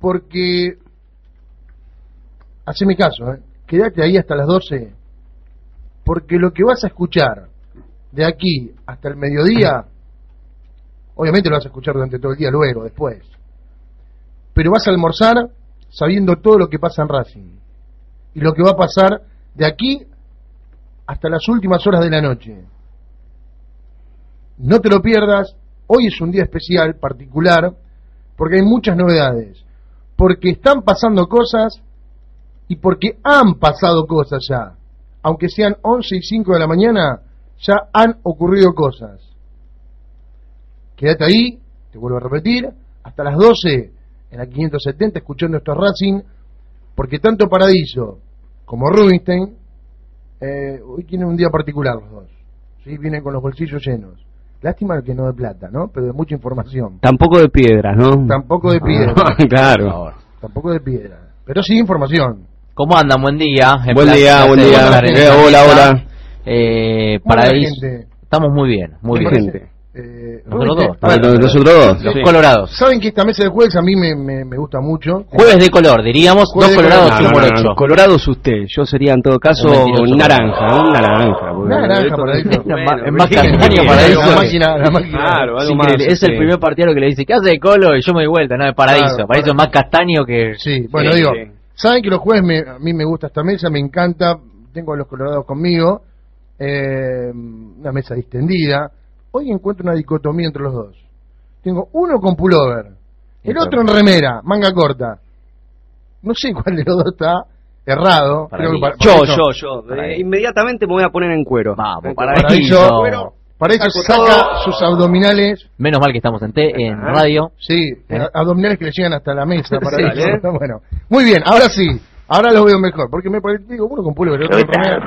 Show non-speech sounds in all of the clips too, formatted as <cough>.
porque, haceme caso, ¿eh? quédate ahí hasta las 12, porque lo que vas a escuchar de aquí hasta el mediodía, <clears throat> obviamente lo vas a escuchar durante todo el día luego, después, pero vas a almorzar sabiendo todo lo que pasa en Racing y lo que va a pasar de aquí hasta las últimas horas de la noche. No te lo pierdas, hoy es un día especial, particular, porque hay muchas novedades, porque están pasando cosas y porque han pasado cosas ya. Aunque sean 11 y 5 de la mañana, ya han ocurrido cosas. Quédate ahí, te vuelvo a repetir, hasta las 12 en la 570 escuchando estos Racing, porque tanto Paradiso como Rubinstein eh, hoy tienen un día particular los dos. ¿sí? Vienen con los bolsillos llenos. Lástima que no de plata, ¿no? Pero de mucha información. Tampoco de piedras, ¿no? Tampoco de piedra. <laughs> claro. Tampoco de piedra. Pero sí información. ¿Cómo andan? Buen día. En Buen día, buen día. Eh, hola, hola. Eh, Paraíso. Estamos muy bien, muy ¿Qué bien. Eh, Nosotros dos. ¿no- ¿Nosotros dos? Los Sí. colorados. Saben que esta mesa de jueves a mí me, me, me gusta mucho. Jueves de color, diríamos. Jueves dos colorados color. y un No, no, no, morocho. no. Colorado es usted. Yo sería en todo caso Un naranja, un naranja. Es el este, primer partido que le dice, ¿qué hace de colo? Y yo me doy vuelta, no, de Paraíso. Claro, Paraíso es más castaño que... Sí, bueno, Sí, digo, saben que los jueves me- a mí me gusta esta mesa, me encanta, tengo a los colorados conmigo, eh, una mesa distendida. Hoy encuentro una dicotomía entre los dos. Tengo uno con pullover, el otro en remera, manga corta. No sé cuál de los dos está errado. Para creo que mí. para- Yo, eso- yo, yo. Eh, inmediatamente me voy a poner en cuero. Vamos, para Para eso, para eso saca sus abdominales, Menos mal que estamos en, T, en radio. sí, ¿Eh? abdominales que le llegan hasta la mesa. Para <laughs> Sí, eso. ¿eh? Bueno, muy bien, ahora sí, ahora lo veo mejor, porque me parece, digo, uno con pullover, el otro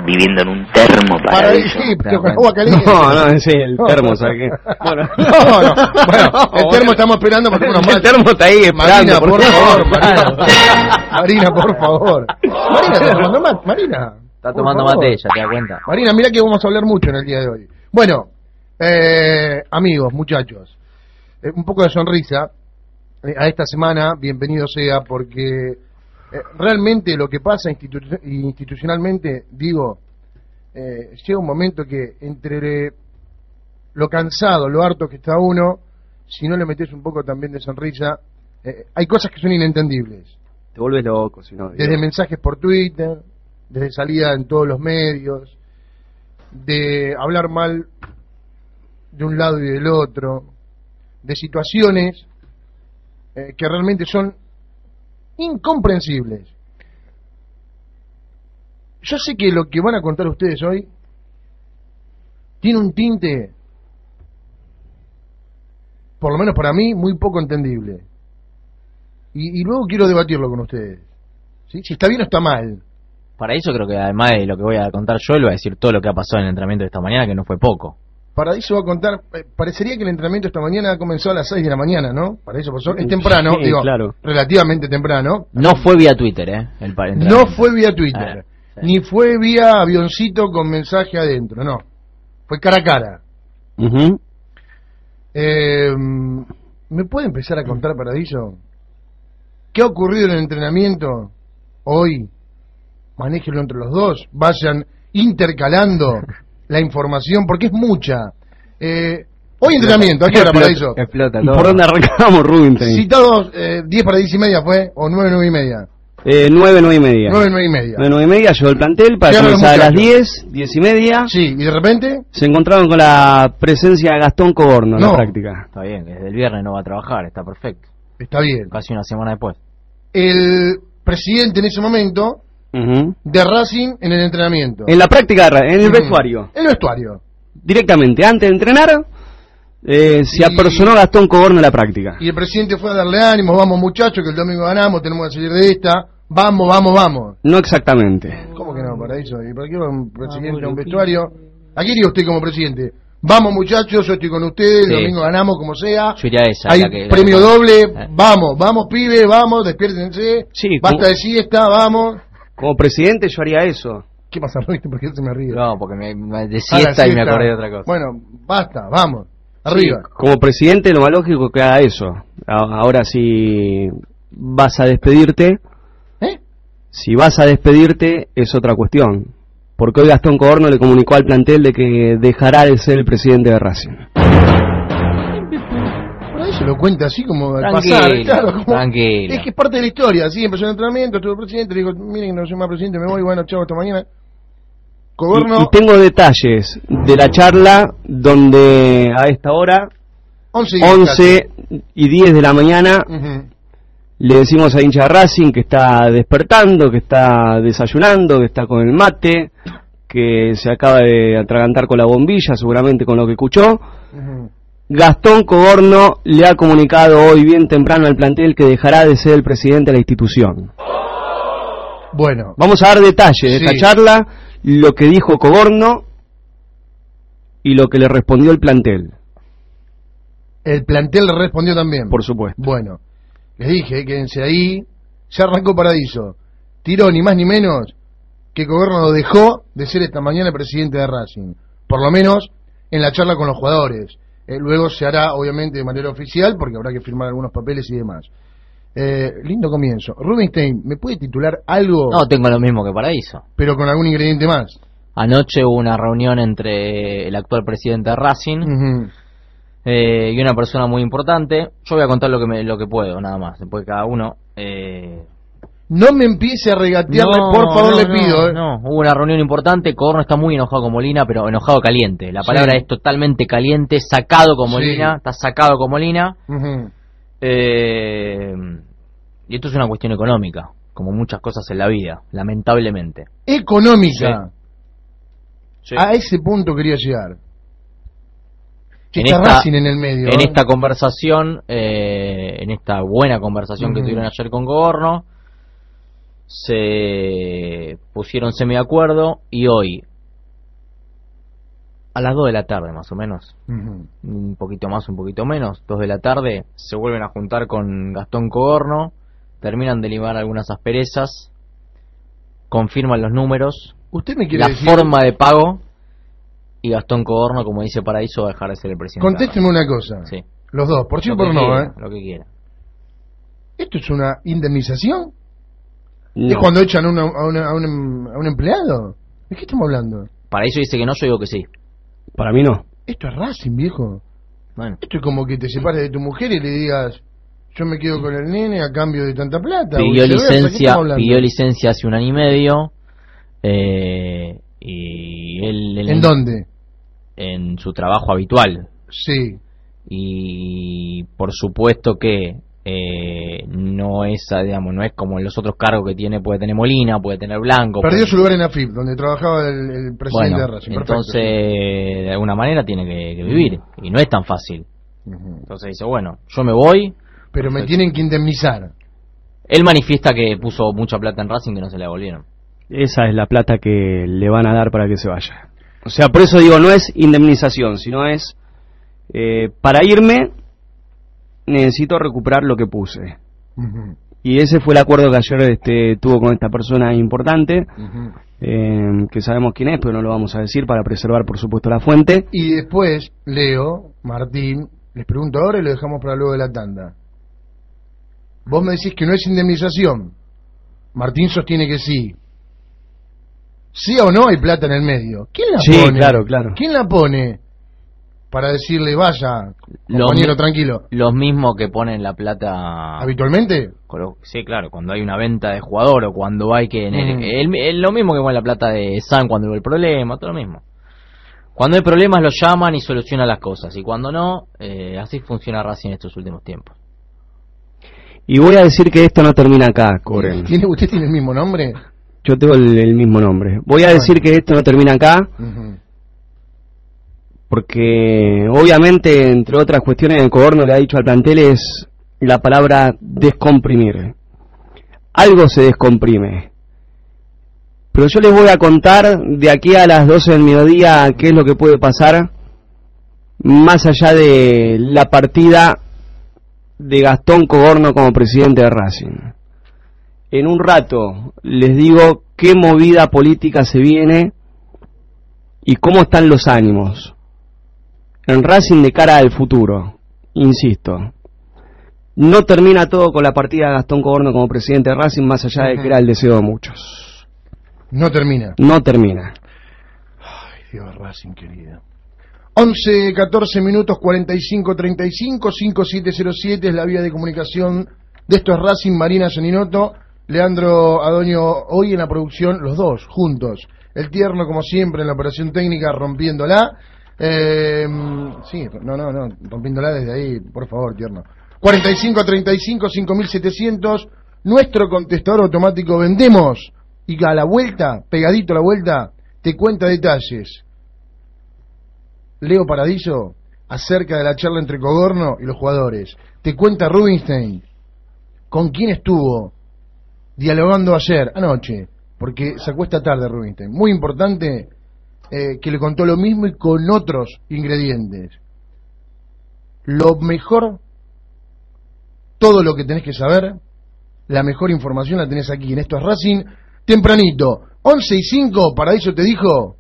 viviendo en un termo Para para ahí, sí, pero con agua caliente. No, no, sí, el termo, no. ¿sabes qué? <laughs> Bueno, No, no. Bueno, <laughs> el termo estamos esperando para unos El mates. termo está ahí esperando. Marina, por favor, Claro. <laughs> Marina. Marina, por favor. Marina, ¿está tomando mate? Marina. Está por tomando favor. mate ella, ¿te das cuenta? Marina, mira que vamos a hablar mucho en el día de hoy. Bueno, eh, amigos, muchachos, eh, un poco de sonrisa eh, a esta semana, bienvenido sea, porque eh, realmente lo que pasa institu- institucionalmente, digo, eh, llega un momento que entre lo cansado, lo harto que está uno, si no le metes un poco también de sonrisa, eh, hay cosas que son inentendibles. Te vuelves loco, si no. Desde mensajes por Twitter, desde salida en todos los medios, de hablar mal de un lado y del otro, de situaciones eh, que realmente son incomprensibles. Yo sé que lo que van a contar ustedes hoy tiene un tinte, por lo menos para mí, muy poco entendible. Y, y luego quiero debatirlo con ustedes. ¿sí? Si está bien o está mal. Para eso creo que además de lo que voy a contar yo, él va a decir todo lo que ha pasado en el entrenamiento de esta mañana, que no fue poco. Paradiso va a contar, eh, parecería que el entrenamiento esta mañana ha comenzado a las 6 de la mañana, ¿no? Paraíso pasó, es temprano, Sí, digo, claro. relativamente temprano. No fue vía Twitter, ¿eh? El No fue vía Twitter, Ah, sí. ni fue vía avioncito con mensaje adentro, no. Fue cara a cara. Eh, ¿Me puede empezar a contar, Paradiso? ¿Qué ha ocurrido en el entrenamiento hoy? Manéjenlo entre los dos, vayan intercalando <laughs> la información, porque es mucha. Eh, hoy entrenamiento, ¿a qué hora, Paradiso? Explota ¿Y todo. por dónde arrancamos, Rubinstein? <laughs> Citados eh, 10 para 10 y media fue, o 9, 9 y media. Eh, nueve, nueve y media. 9, 9 y media. Nueve, nueve y media llegó el plantel para comenzar a las muchachos. 10, 10 y media. Sí, y de repente, Se encontraron con la presencia de Gastón Coborno en No. la práctica. Está bien, que desde el viernes no va a trabajar, está perfecto. está bien. Casi una semana después. El presidente en ese momento Ujú. de Racing en el entrenamiento. En la práctica, en el vestuario. El vestuario. Directamente, antes de entrenar, eh, se Y- apersonó Gastón Coborno en la práctica. Y el presidente fue a darle ánimo, vamos muchachos, que el domingo ganamos, tenemos que salir de esta. Vamos, vamos, vamos. No exactamente. ¿Cómo que no, Paraíso? ¿Y para qué va un presidente a un vestuario? ¿A qué iría usted como presidente? Vamos muchachos, yo estoy con ustedes, Sí. el domingo ganamos como sea. Yo iría a esa. Hay que- premio que- doble, Eh. vamos, vamos pibe, vamos, despiértense, Sí, basta como- de siesta, vamos. Como presidente yo haría eso. ¿Qué pasa, Roberto? ¿Por qué se me ríe? No, porque me, me de siesta y me acordé de otra cosa. Bueno, basta, vamos, arriba. Sí, como presidente lo más lógico que haga eso. Ahora sí, vas a despedirte, ¿Eh? si vas a despedirte es otra cuestión. Porque hoy Gastón Coborno le comunicó al plantel de que dejará de ser el presidente de Racing. Se lo cuenta así como al Tranquilo, pasar, claro. como- tranquilo. Es que es parte de la historia, así empezó el entrenamiento, estuvo el presidente, le digo, miren, no soy más presidente, me voy, bueno, chao, hasta mañana. Coborno, Y, y tengo detalles de la charla donde a esta hora, 11 y 10 11 y 10 de la mañana, le decimos a hincha Racing que está despertando, que está desayunando, que está con el mate, que se acaba de atragantar con la bombilla, seguramente con lo que escuchó. Ujú. Gastón Coborno le ha comunicado hoy bien temprano al plantel que dejará de ser el presidente de la institución. Bueno, Vamos a dar detalles de esta Sí. charla, lo que dijo Coborno y lo que le respondió el plantel, el plantel le respondió también. por supuesto. Bueno, les dije, quédense ahí. Se arrancó Paradiso. Tiró ni más ni menos que Coberno dejó de ser esta mañana presidente de Racing. Por lo menos en la charla con los jugadores. Eh, luego se hará, obviamente, de manera oficial, porque habrá que firmar algunos papeles y demás. Eh, lindo comienzo. Rubinstein, ¿me puede titular algo, No, tengo lo mismo que Paraíso. pero con algún ingrediente más? Anoche hubo una reunión entre el actual presidente de Racing eh, y una persona muy importante. Yo voy a contar lo que me, lo que puedo, nada más. Después cada uno. Eh, No me empiece a regatear, no, por favor, no, le no, pido. eh. No, hubo una reunión importante. Coborno está muy enojado con Molina, pero enojado caliente. La Sí. palabra es totalmente caliente, sacado con Sí. Molina. Está sacado con Molina. Eh, y esto es una cuestión económica, como muchas cosas en la vida, lamentablemente. Económica. Sí. A ese punto quería llegar. En Está esta- en el medio. En ¿eh? esta conversación, eh, en esta buena conversación que tuvieron ayer con Goborno, se pusieron semi-acuerdo y hoy, a las 2 de la tarde más o menos, un poquito más, un poquito menos, 2 de la tarde, se vuelven a juntar con Gastón Cogorno, terminan de limar algunas asperezas, confirman los números, Usted me quiere la decir. forma de pago y Gastón Cogorno, como dice Paraíso, va a dejar de ser el presidente. de Contésteme una cosa. Sí. Los dos, por sí o por no, quiera, ¿eh? Lo que quiera. ¿Esto es una indemnización? No. ¿Es cuando echan a, una- a una- a un, a un empleado? ¿De qué estamos hablando? Paraíso dice que no, yo digo que sí. Para mí no. Esto es Racing, viejo. Bueno, Esto es como que te separes de tu mujer y le digas, yo me quedo con el nene a cambio de tanta plata. pidió viceversa, ¿qué licencia, pidió licencia hace un año y medio. eh, y él, él- ¿En dónde? en su trabajo habitual. Sí. Y por supuesto que eh, no es, digamos, no es como en los otros cargos que tiene, puede tener Molina, puede tener Blanco. Perdió puede- su lugar en AFIP, donde trabajaba el, el presidente Bueno, de Racing. Perfecto, entonces de alguna manera tiene que, que vivir y no es tan fácil. Entonces dice, bueno, yo me voy. Pero me tienen que indemnizar. Él manifiesta que puso mucha plata en Racing que no se le devolvieron. Esa es la plata que le van a dar para que se vaya. O sea, por eso digo, no es indemnización, sino es, eh, para irme, necesito recuperar lo que puse. Y ese fue el acuerdo que ayer este, tuvo con esta persona importante, eh, que sabemos quién es, pero no lo vamos a decir para preservar, por supuesto, la fuente. Y después, Leo, Martín, les pregunto ahora y lo dejamos para luego de la tanda. Vos me decís que no es indemnización. Martín sostiene que sí. ¿Sí o no hay plata en el medio? ¿Quién la Sí, pone? claro, claro. ¿Quién la pone para decirle, vaya, compañero, tranquilo? Los mismos que ponen la plata. ¿Habitualmente? Sí, claro, cuando hay una venta de jugador o cuando hay que. en el- Ujú. el- el- lo mismo que pone la plata de San cuando hubo el problema, todo lo mismo. Cuando hay problemas los llaman y solucionan las cosas. Y cuando no, eh, así funciona Racing en estos últimos tiempos. Y voy a decir que esto no termina acá, Coren. <laughs> ¿Tiene, ¿Usted tiene el mismo nombre? Yo tengo el, el mismo nombre. Voy a decir que esto no termina acá. Porque obviamente, entre otras cuestiones, el Coborno le ha dicho al plantel es la palabra descomprimir. Algo se descomprime. Pero yo les voy a contar de aquí a las 12 del mediodía qué es lo que puede pasar más allá de la partida de Gastón Coborno como presidente de Racing. En un rato les digo qué movida política se viene y cómo están los ánimos en Racing de cara al futuro. Insisto, no termina todo con la partida de Gastón Coborno como presidente de Racing, más allá de que era el deseo de muchos. No termina. No termina. Ay, Dios, Racing querida. 11, 14 minutos, 45, 35, 5707 es la vía de comunicación de esto es Racing, Marina Soninoto, Leandro Adoño, hoy en la producción, los dos, juntos. El tierno, como siempre, en la operación técnica, rompiéndola. Eh, sí, no, no, no, rompiéndola desde ahí, por favor, tierno. 45 35 5700, nuestro contestador automático vendemos y a la vuelta, pegadito a la vuelta, te cuenta detalles. Leo Paradiso acerca de la charla entre Cogorno y los jugadores. Te cuenta Rubinstein con quién estuvo dialogando ayer, anoche, porque se acuesta tarde Rubinstein. Muy importante eh, que le contó lo mismo y con otros ingredientes. Lo mejor, todo lo que tenés que saber, la mejor información la tenés aquí en Esto es Racing, tempranito, 11 y 5, Paraíso te dijo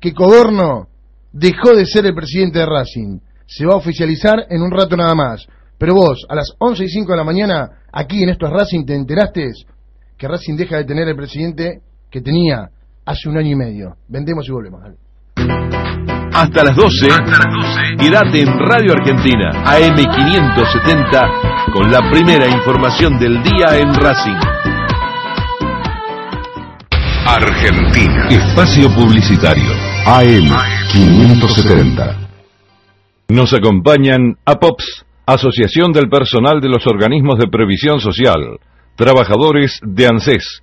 que Codorno dejó de ser el presidente de Racing. Se va a oficializar en un rato nada más. Pero vos, a las 11 y 5 de la mañana, aquí en Esto es Racing, te enteraste que Racing deja de tener el presidente que tenía hace un año y medio. Vendemos y volvemos. Hasta las 12, quédate en Radio Argentina, AM570, con la primera información del día en Racing. Argentina. Espacio Publicitario. AM570. Nos acompañan APOPS, Asociación del Personal de los Organismos de Previsión Social, Trabajadores de ANSES.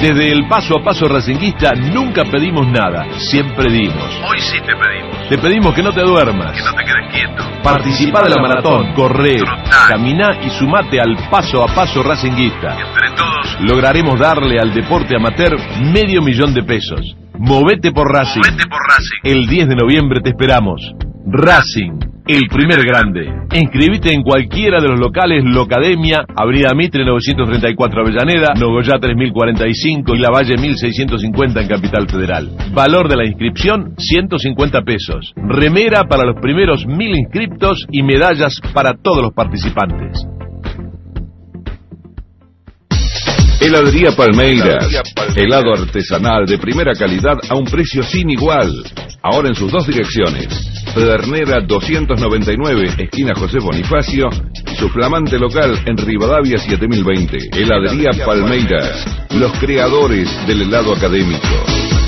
Desde el paso a paso racinguista nunca pedimos nada, siempre dimos. Hoy sí te pedimos. Te pedimos que no te duermas. Que no te quedes quieto. Participá de la maratón, corre, caminá y sumate al paso a paso racinguista. Entre todos lograremos darle al deporte amateur medio millón de pesos. Movete por Racing. Movete por Racing. El 10 de noviembre te esperamos. Racing, el primer grande. Inscribite en cualquiera de los locales Locademia, Avenida Mitre 934 Avellaneda, Nogoyá 3045 y La Valle 1650 en Capital Federal. Valor de la inscripción 150 pesos. Remera para los primeros mil inscriptos y medallas para todos los participantes. Heladería Palmeiras. Helado artesanal de primera calidad a un precio sin igual. Ahora en sus dos direcciones. Pedernera 299, esquina José Bonifacio. Y su flamante local en Rivadavia 7020. Heladería Palmeiras. Los creadores del helado académico.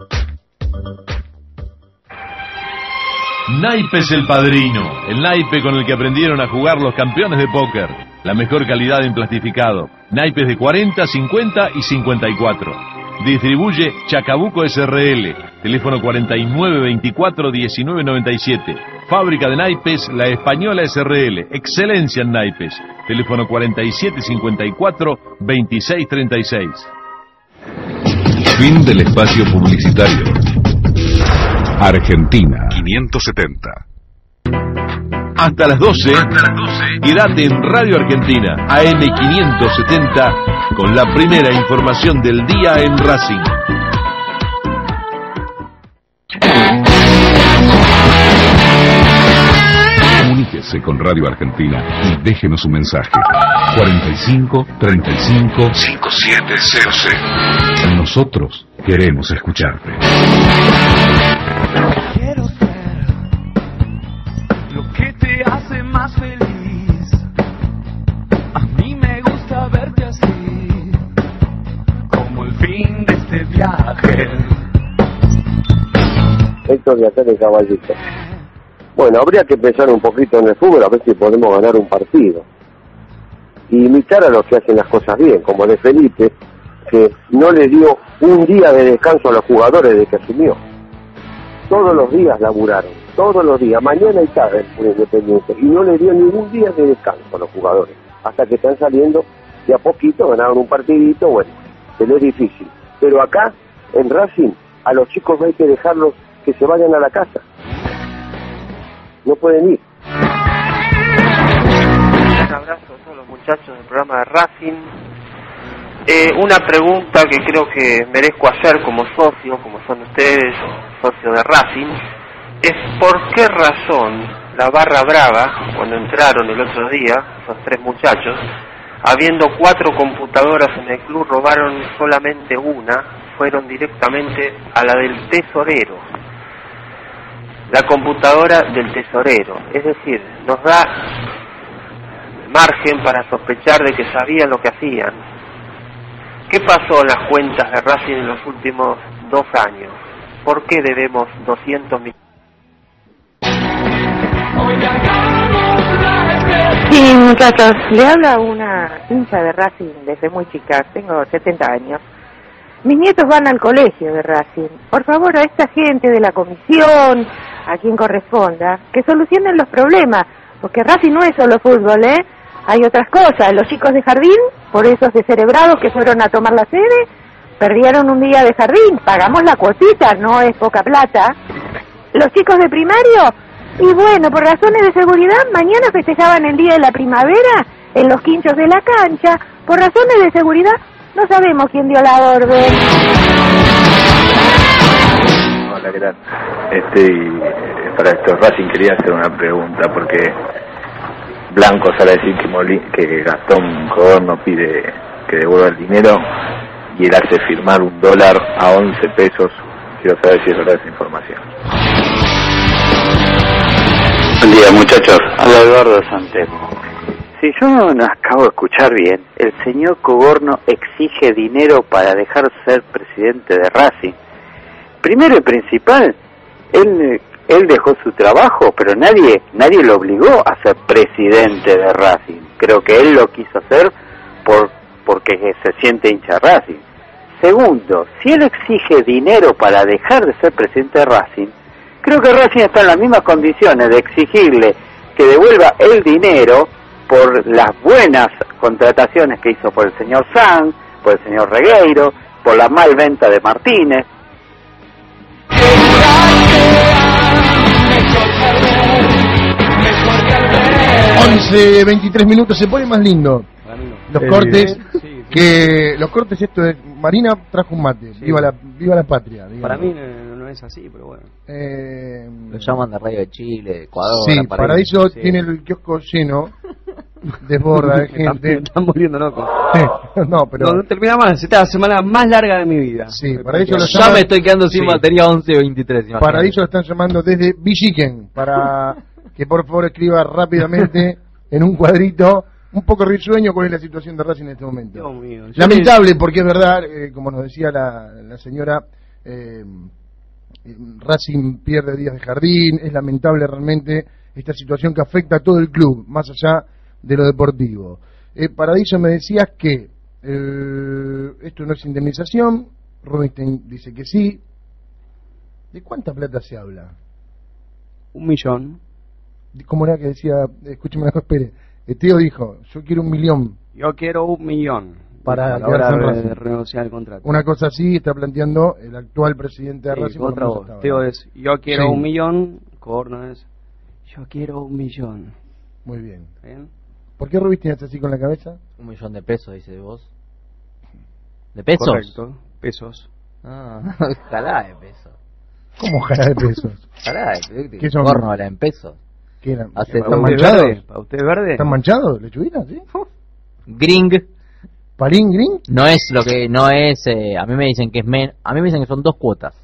Naipes el Padrino, el naipe con el que aprendieron a jugar los campeones de póker. La mejor calidad en plastificado. Naipes de 40, 50 y 54. Distribuye Chacabuco SRL. Teléfono 4924-1997. Fábrica de naipes La Española SRL. Excelencia en naipes. Teléfono 4754-2636. Fin del espacio publicitario. Argentina 570. hasta las 12. Quédate en Radio Argentina, AM570, con la primera información del día en Racing. Comuníquese con Radio Argentina y déjenos un mensaje. 45 35 5700. Nosotros queremos escucharte. Quiero ser lo que te hace más feliz. A mí me gusta verte así, como el fin de este viaje. Héctor de acá de Caballito. Bueno, habría que pensar un poquito en el fútbol a ver si podemos ganar un partido. Y imitar a los que hacen las cosas bien, como de Felipe, que no le dio un día de descanso a los jugadores desde que asumió. Todos los días laburaron, todos los días, mañana y tarde en Independiente, y no le dio ningún día de descanso a los jugadores, hasta que están saliendo de a poquito, ganaron un partidito, bueno, pero es difícil. Pero acá, en Racing, a los chicos no hay que dejarlos que se vayan a la casa. No pueden ir. Un abrazo a todos los muchachos del programa de Racing. Eh, una pregunta que creo que merezco hacer como socio, como son ustedes, socios de Racing, es por qué razón la barra brava, cuando entraron el otro día, esos tres muchachos, habiendo cuatro computadoras en el club, robaron solamente una, fueron directamente a la del tesorero. La computadora del tesorero. Es decir, nos da margen para sospechar de que sabían lo que hacían. ¿Qué pasó en las cuentas de Racing en los últimos dos años? ¿Por qué debemos 200 millones? Sí, muchachos, le habla una hincha de Racing desde muy chica, tengo 70 años. Mis nietos van al colegio de Racing. Por favor, a esta gente de la comisión, a quien corresponda, que solucionen los problemas, porque Racing no es solo fútbol, ¿eh? Hay otras cosas. Los chicos de jardín, por esos descerebrados que fueron a tomar la sede, perdieron un día de jardín. Pagamos la cuotita, no es poca plata. Los chicos de primario, y bueno, por razones de seguridad, mañana festejaban el día de la primavera en los quinchos de la cancha. Por razones de seguridad, no sabemos quién dio la orden. Hola, ¿qué? Este, para esto Racing quería hacer una pregunta porque Blanco sale a decir que, Moli- que Gastón Codorno pide que devuelva el dinero y él hace firmar un dólar a 11 pesos. Quiero saber si es verdad esa información. Buen día muchachos, habla Eduardo Santemo. Si yo no acabo de escuchar bien, el señor Coborno exige dinero para dejar ser presidente de Racing. Primero y principal, él, él dejó su trabajo, pero nadie, nadie lo obligó a ser presidente de Racing. Creo que él lo quiso hacer por, porque se siente hincha Racing. Segundo, si él exige dinero para dejar de ser presidente de Racing, creo que Racing está en las mismas condiciones de exigirle que devuelva el dinero por las buenas contrataciones que hizo por el señor Sanz, por el señor Regueiro, por la mal venta de Martínez. 11, 23 minutos, se pone más lindo. Los Eh, cortes, sí, que los cortes esto de Marina trajo un mate, viva la viva la patria. digamos. Para mí no, no es así, pero bueno. Eh, Lo llaman de Radio de Chile, de Ecuador. sí. Paraíso Sí. tiene el kiosco lleno, desborda de <laughs> gente. me están volviendo loco. <laughs> no, pero No, no termina más, esta es la semana más larga de mi vida. Sí, Paraíso lo Ya llaman- me estoy quedando sin Sí. batería 11 o 23. imagínate. Paraíso lo están llamando desde Villiquen para <laughs> que por favor escriba rápidamente en un cuadrito un poco risueño cuál es la situación de Racing en este momento. Dios mío. Lamentable porque es verdad, eh, como nos decía la, la señora, eh, eh, Racing pierde días de jardín, es lamentable realmente esta situación que afecta a todo el club, más allá de lo deportivo. Eh, Paradiso me decías que eh, esto no es indemnización, Rubinstein dice que sí. ¿De cuánta plata se habla? Un millón. ¿Cómo era que decía? Escúcheme, no, espere. Eh, Teo dijo, yo quiero un millón Yo quiero un millón. para a la quedarse hora en de, Racing. de renegociar el contrato. Una cosa así está planteando el actual presidente de Sí, Racing. otra voz. ahora. Teo es, yo quiero Sí. un millón, Corno es, Yo quiero un millón. Muy bien. ¿Bien? ¿Por qué Rubí tiene así con la cabeza? Un millón de pesos, dice vos. ¿De pesos? Correcto, pesos. Ah, <laughs> ojalá de pesos. ¿Cómo ojalá de pesos? Ojalá de pesos. ¿Qué son? Corno en pesos. ¿Qué eran? Hace ¿Están manchados? verde? ¿Para usted verde? ¿Están manchados, lechuguitas? ¿Sí? Gring. ¿Parín, gring? No es lo que, no es, eh, a mí me dicen que es men, a mí me dicen que son dos cuotas.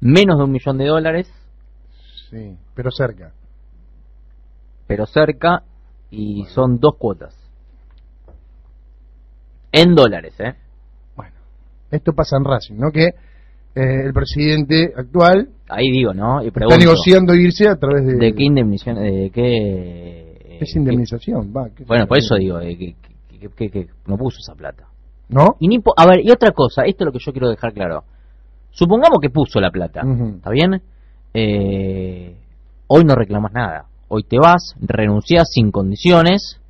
Menos de un millón de dólares, Sí, pero cerca. pero cerca, y son dos cuotas. En dólares, eh. Esto pasa en Racing, ¿no? Que eh, el presidente actual Ahí digo, ¿no? Y está negociando irse a través de... ¿de qué indemnización, de qué... Es indemnización, va. qué Bueno, por eso digo, eh, que, que- que- que no puso esa plata. ¿No? Y ni a ver, y otra cosa, esto es lo que yo quiero dejar claro. Supongamos que puso la plata. ¿está bien? Eh, hoy no reclamas nada. Hoy te vas, renuncias sin condiciones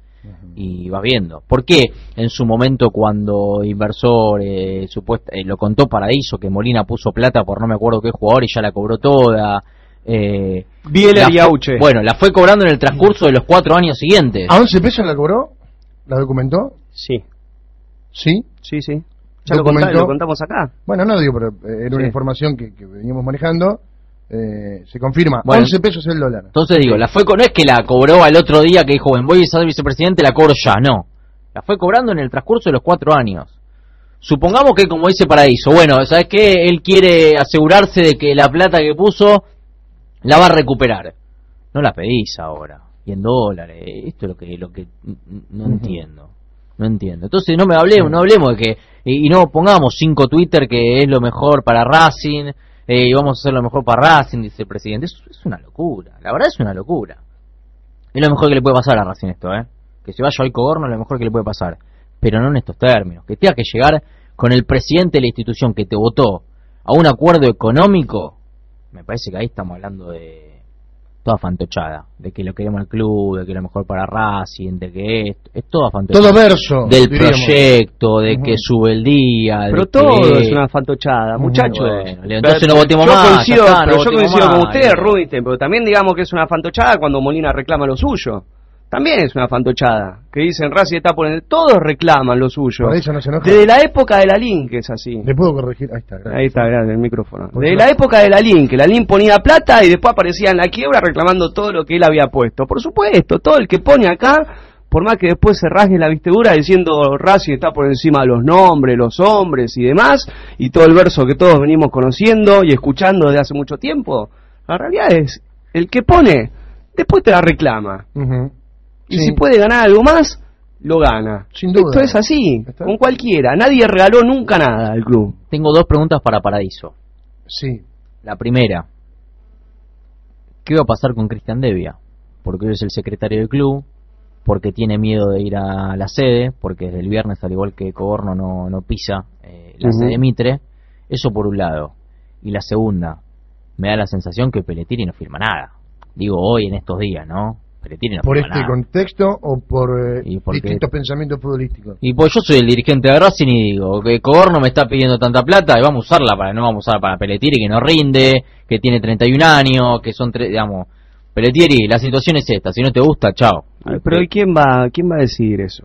y vas viendo. ¿Por qué en su momento cuando Inversor eh, supuesta- eh, lo contó Paradiso que Molina puso plata por no me acuerdo qué jugador y ya la cobró toda? Eh, Bieler la y Auche. Bueno, la fue cobrando en el transcurso de los cuatro años siguientes. ¿A 11 pesos la cobró? ¿La documentó? Sí. ¿Sí? Sí, sí. Ya lo, contá- lo contamos acá. Bueno, no digo, pero eh, era una Sí. información que, que veníamos manejando. Eh, se confirma. Bueno. 11 pesos el dólar. Entonces digo, la fue no es que la cobró al otro día que dijo, bueno, voy a ser vicepresidente, la cobro ya, no. La fue cobrando en el transcurso de los cuatro años. Supongamos que, como dice Paraíso, bueno, ¿sabes qué? Él quiere asegurarse de que la plata que puso la va a recuperar. No la pedís ahora. Y en dólares. Esto es lo que, lo que no entiendo. No entiendo. Entonces no me hablemos, no hablemos de que, y, y no pongamos cinco Twitter que es lo mejor para Racing, eh, y vamos a hacer lo mejor para Racing, dice el presidente. Es, es una locura. La verdad es una locura. Es lo mejor que le puede pasar a Racing esto, ¿eh? Que se vaya hoy Coborno es lo mejor que le puede pasar. Pero no en estos términos. Que tenga que llegar con el presidente de la institución que te votó a un acuerdo económico. Me parece que ahí estamos hablando de toda fantochada. De que lo queremos al club, de que lo mejor para Racing, de que es, es toda fantochada. Todo verso, Del diríamos. proyecto, de que sube el día. Pero que- todo es una fantochada, muchachos. Bueno, entonces no votemos yo más, Coincido, no pero yo coincido con ustedes. Rubinstein, pero también digamos que es una fantochada cuando Molina reclama lo suyo. También es una fantochada. Que dicen Racing está por el... Todos reclaman lo suyo. Por eso no se enoja. Desde la época de la LIN, que es así. ¿Le puedo corregir? Ahí está, gracias. Ahí está, gracias, el micrófono. Desde no- la época de la LIN, que la LIN ponía plata y después aparecía en la quiebra reclamando todo lo que él había puesto. Por supuesto, todo el que pone acá, por más que después se rasgue la vestidura diciendo Racing está por encima de los nombres, los hombres y demás, y todo el verso que todos venimos conociendo y escuchando desde hace mucho tiempo, la realidad es, el que pone, después te la reclama. Y Sí. si puede ganar algo más, lo gana. Sin duda. Esto es así, Está- con cualquiera. Nadie regaló nunca nada al club. Tengo dos preguntas para Paradiso. Sí. La primera, ¿qué va a pasar con Cristian Devia? Porque hoy es el secretario del club, porque tiene miedo de ir a la sede, porque desde el viernes, al igual que Coborno, no, no pisa eh, la sede Mitre. Eso por un lado. Y la segunda, me da la sensación que Pelletiri no firma nada. Digo hoy en estos días, ¿no? Pelletiri no ¿Por este nada. contexto o por eh, Y porque- distintos pensamientos futbolísticos? Y pues yo soy el dirigente de Racing y digo que Coborno me está pidiendo tanta plata y vamos a usarla para no vamos a usar para Pelletieri que no rinde, que tiene 31 años, que son tres, digamos, Pelletieri, la situación es esta, si no te gusta, chao. Pero ¿y quién va, quién va a decidir eso?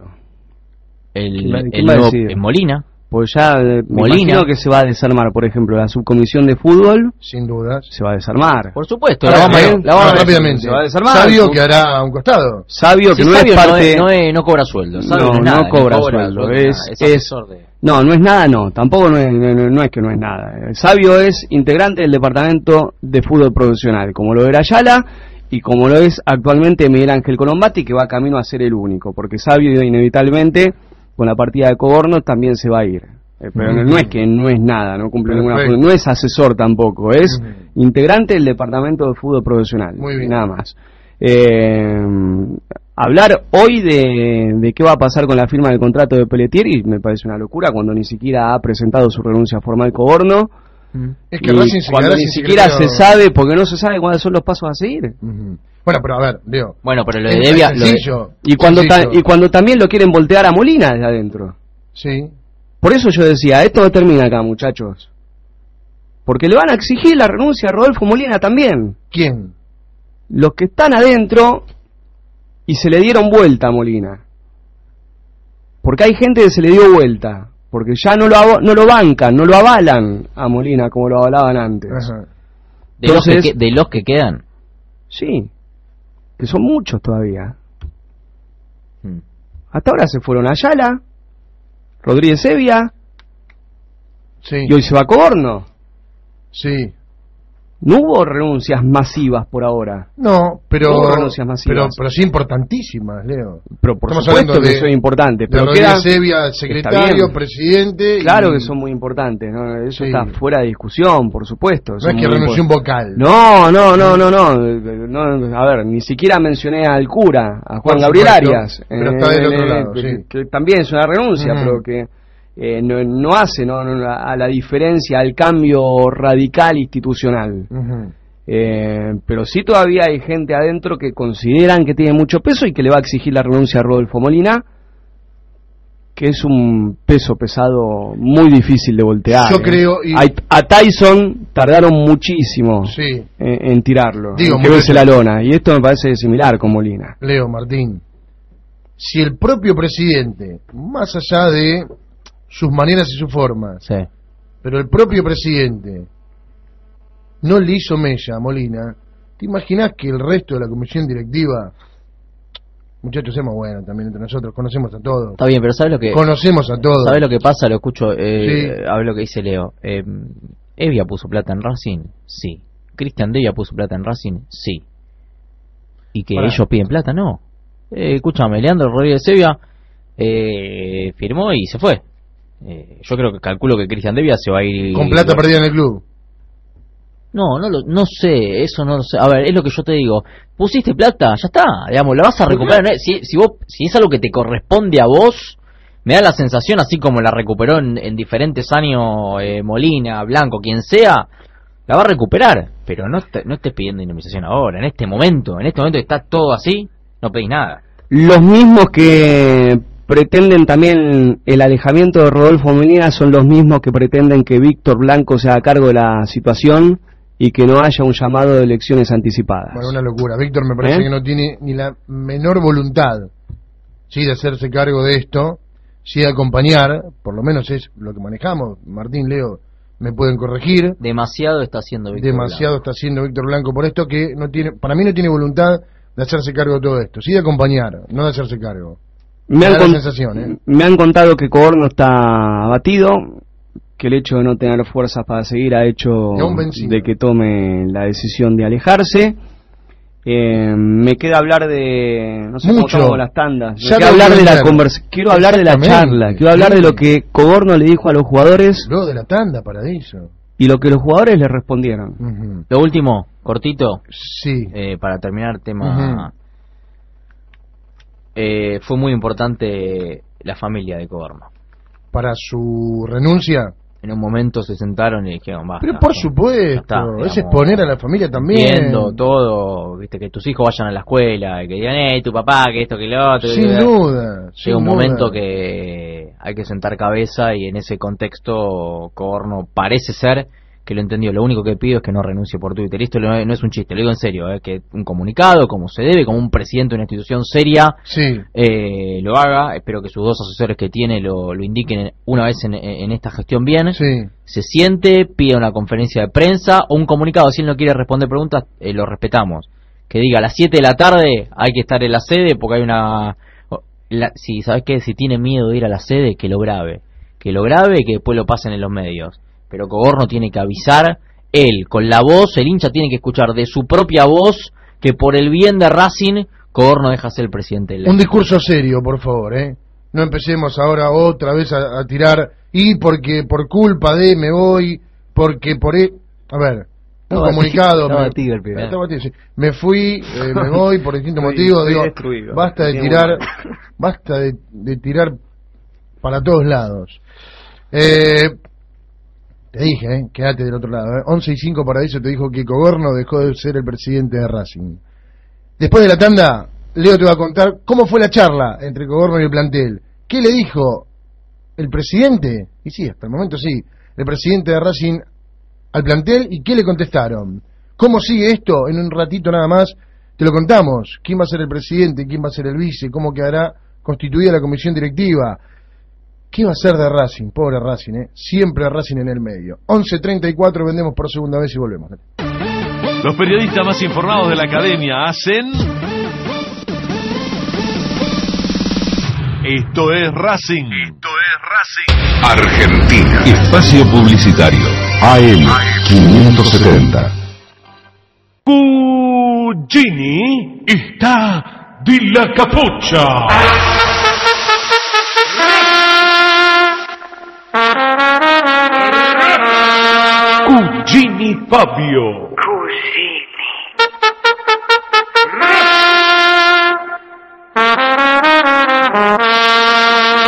el, ¿quién va- el quién va a decidir? el Molina, Pues ya eh, me Molina. imagino que se va a desarmar, por ejemplo, la subcomisión de fútbol Sin dudas. se va a desarmar. por supuesto, la vamos, a- bien, la vamos a- rápidamente. se va a desarmar. Sabio que hará a un costado. Sabio que Sí, no Sabio es parte no, es- no cobra sueldo, Sabio No, nada, no cobra sueldo, es- No, no es nada, no. Tampoco no es, no, no es que no es nada. Eh, Sabio es integrante del departamento de fútbol profesional, como lo era Ayala y como lo es actualmente Miguel Ángel Colombati, que va camino a ser el único, porque Sabio inevitablemente con la partida de Coborno también se va a ir. Eh, pero no, no es que no es nada, no cumple ninguna función, no es asesor tampoco, es integrante del departamento de fútbol profesional. Muy bien. Nada más. Eh, hablar hoy de, de qué va a pasar con la firma del contrato de Pelletieri me parece una locura cuando ni siquiera ha presentado su renuncia formal Coborno. Es que y cuando ni siquiera se sabe, porque no se sabe cuáles son los pasos a seguir. Bueno, pero a ver, Leo. Bueno, pero lo de Devia, lo de-. Y cuando, ta- y cuando también lo quieren voltear a Molina desde adentro. Sí. Por eso yo decía, esto no termina acá, muchachos. Porque le van a exigir la renuncia a Rodolfo Molina también. ¿Quién? los que están adentro y se le dieron vuelta a Molina. Porque hay gente que se le dio vuelta, porque ya no lo, no lo bancan, no lo avalan a Molina como lo avalaban antes. De, los que- de los que quedan. Sí, que son muchos todavía. Mm. Hasta ahora se fueron Ayala, Rodríguez Evia, Sí. y hoy se va Coborno. Sí. No hubo renuncias masivas por ahora. No, pero, No hubo renuncias masivas. pero, pero sí importantísimas, Leo. Pero por Estamos supuesto que de- son importantes. de Pero Está secretario, presidente. y- Claro que son muy importantes, ¿no? eso Sí. está fuera de discusión, por supuesto. No es que renunció un vocal. No, no, no, no, no, no, A ver, ni siquiera mencioné al cura, a Juan Gabriel Arias. pero está del otro lado, que, sí. que también es una renuncia, pero que eh, no, no hace ¿no? no, a la diferencia, al cambio radical institucional. Eh, pero sí todavía hay gente adentro que consideran que tiene mucho peso y que le va a exigir la renuncia a Rodolfo Molina, que es un peso pesado muy difícil de voltear. Yo ¿eh? creo y- a, a Tyson tardaron muchísimo Sí. en, en tirarlo, Digo, en que bese la lona, y esto me parece similar con Molina. Leo Martín, si el propio presidente, más allá de sus maneras y sus formas, Sí. pero el propio presidente no le hizo mella a Molina, ¿te imaginas que el resto de la comisión directiva, muchachos, seamos buenos también entre nosotros, conocemos a todos, Está bien, pero ¿sabes lo que conocemos a todos, ¿Sabes lo que pasa? Lo escucho, eh, Sí. ver lo que dice Leo. Eh, ¿Evia puso plata en Racing? Sí. ¿Cristian Devia puso plata en Racing? Sí. ¿Y que Pará. ellos piden plata? No. Eh, escúchame, Leandro Rodríguez Evia eh, firmó y se fue. Eh, yo creo que calculo que Cristian Devia se va a ir... con plata perdida en el club. No, no, lo, no sé, eso no lo sé. A ver, es lo que yo te digo. Pusiste plata, ya está, digamos, la vas a recuperar. ¿no? Si, si, vos, si es algo que te corresponde a vos, me da la sensación, así como la recuperó en, en diferentes años eh, Molina, Blanco, quien sea, la va a recuperar. Pero no, te- no estés pidiendo indemnización ahora, en este momento, en este momento que está todo así, no pedís nada. Los mismos que pretenden también el alejamiento de Rodolfo Molina son los mismos que pretenden que Víctor Blanco se haga cargo de la situación y que no haya un llamado de elecciones anticipadas. Bueno, una locura. Víctor me parece ¿Eh? que no tiene ni la menor voluntad, sí, de hacerse cargo de esto, sí de acompañar, por lo menos es lo que manejamos. Martín, Leo, me pueden corregir. Demasiado está haciendo Víctor Demasiado está haciendo Víctor Blanco por esto que no tiene, para mí no tiene voluntad de hacerse cargo de todo esto, sí de acompañar, no de hacerse cargo. Me han, con- ¿eh? me han contado que Coborno está abatido, que el hecho de no tener fuerzas para seguir ha hecho de que tome la decisión de alejarse. Eh, me queda hablar de no sé cómo Mucho. con las tandas. Me queda lo hablar de la conversa. Quiero hablar de la charla. Quiero hablar de lo que Coborno le dijo a los jugadores Luego de la tanda, y lo que los jugadores le respondieron. Lo último, cortito, Sí. eh, para terminar tema... eh, fue muy importante la familia de Cobarno. Para su renuncia. En un momento se sentaron y dijeron, basta. Pero por supuesto, está, es digamos, exponer a la familia también. Viendo todo, viste, que tus hijos vayan a la escuela, y que digan, hey, tu papá, que esto, que lo otro. Sin que- duda. Llega un duda. momento que hay que sentar cabeza y en ese contexto Coborno parece ser que lo entendió. Lo único que pido es que no renuncie por Twitter. Esto no es, un chiste, lo digo en serio, eh, que un comunicado, como se debe, como un presidente de una institución seria, Sí. eh, lo haga. Espero que sus dos asesores que tiene lo, lo indiquen una vez en, en esta gestión bien. Sí. Se siente, pide una conferencia de prensa o un comunicado. Si él no quiere responder preguntas, eh, lo respetamos. Que diga a las 7 de la tarde hay que estar en la sede porque hay una. La, si sabes qué, si tiene miedo de ir a la sede, que lo grabe. Que lo grabe y que después lo pasen en los medios. Pero Coborno tiene que avisar, él, con la voz, el hincha tiene que escuchar de su propia voz que por el bien de Racing, Coborno deja ser el presidente del Un discurso serio, por favor, ¿eh? No empecemos ahora otra vez a, a tirar y porque por culpa de me voy, porque por... e- A ver, un comunicado. me- batido el pibe. Estaba batido, sí. Me fui, eh, me <laughs> voy por distintos Estoy- motivos. estoy Digo, destruido. basta de tirar, basta de, de tirar para todos lados. Eh, te dije, ¿eh? quédate del otro lado. ¿eh? 11 y 5 Paradiso te dijo que Coborno dejó de ser el presidente de Racing. Después de la tanda, Leo te va a contar cómo fue la charla entre Coborno y el plantel. ¿Qué le dijo el presidente? Y sí, hasta el momento sí. El presidente de Racing al plantel y qué le contestaron. ¿Cómo sigue esto? En un ratito nada más te lo contamos, quién va a ser el presidente, quién va a ser el vice, cómo quedará constituida la comisión directiva. ¿Qué va a ser de Racing? Pobre Racing, ¿eh? Siempre Racing en el medio. 11.34, vendemos por segunda vez y volvemos. Los periodistas más informados de la academia hacen... Esto es Racing. Esto es Racing. Argentina. Espacio Publicitario. AM 570. Cugini está de la capucha. Cugini Fabio.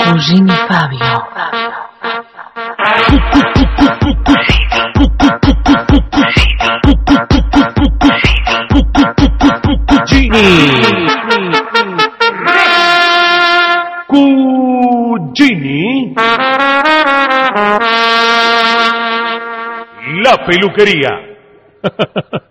Cugini Fabio. Cugini. La peluquería. <laughs>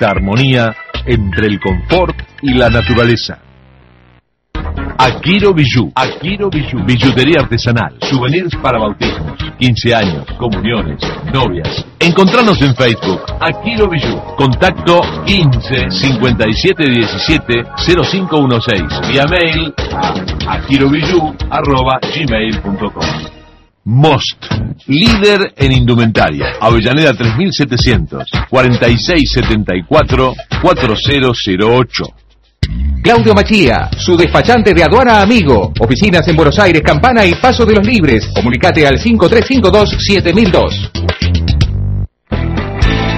armonía entre el confort y la naturaleza. Akiro Bijou, Akiro Bijou, billutería artesanal, souvenirs para bautismos, 15 años, comuniones, novias. Encontranos en Facebook, Akiro Bijou, contacto 15 57 17 0516, vía mail a akirobijou arroba gmail.com. Most, líder en indumentaria, Avellaneda 3700, 4674 4008. Claudio Machía, su despachante de aduana amigo. Oficinas en Buenos Aires, Campana y Paso de los Libres. Comunicate al 5352-7002.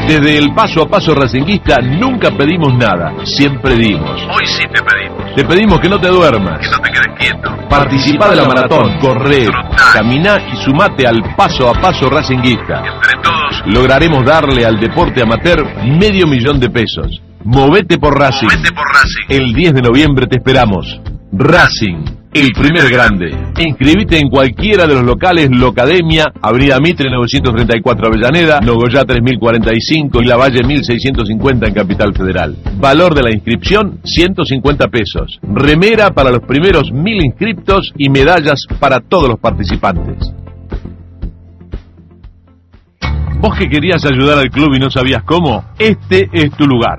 Desde el paso a paso racinguista nunca pedimos nada, siempre dimos. Hoy sí te pedimos. Te pedimos que no te duermas. Que no te quedes quieto. Participá de la maratón, corre, caminá y sumate al paso a paso racinguista. Entre todos, Lograremos darle al deporte amateur medio millón de pesos. Movete por Racing. Movete por Racing. El 10 de noviembre te esperamos. Racing, el primer grande. Inscribite en cualquiera de los locales Locademia, Avenida Mitre 934 Avellaneda, Nogoyá 3045 y La Valle 1650 en Capital Federal. Valor de la inscripción 150 pesos. Remera para los primeros mil inscriptos y medallas para todos los participantes. Vos que querías ayudar al club y no sabías cómo, este es tu lugar.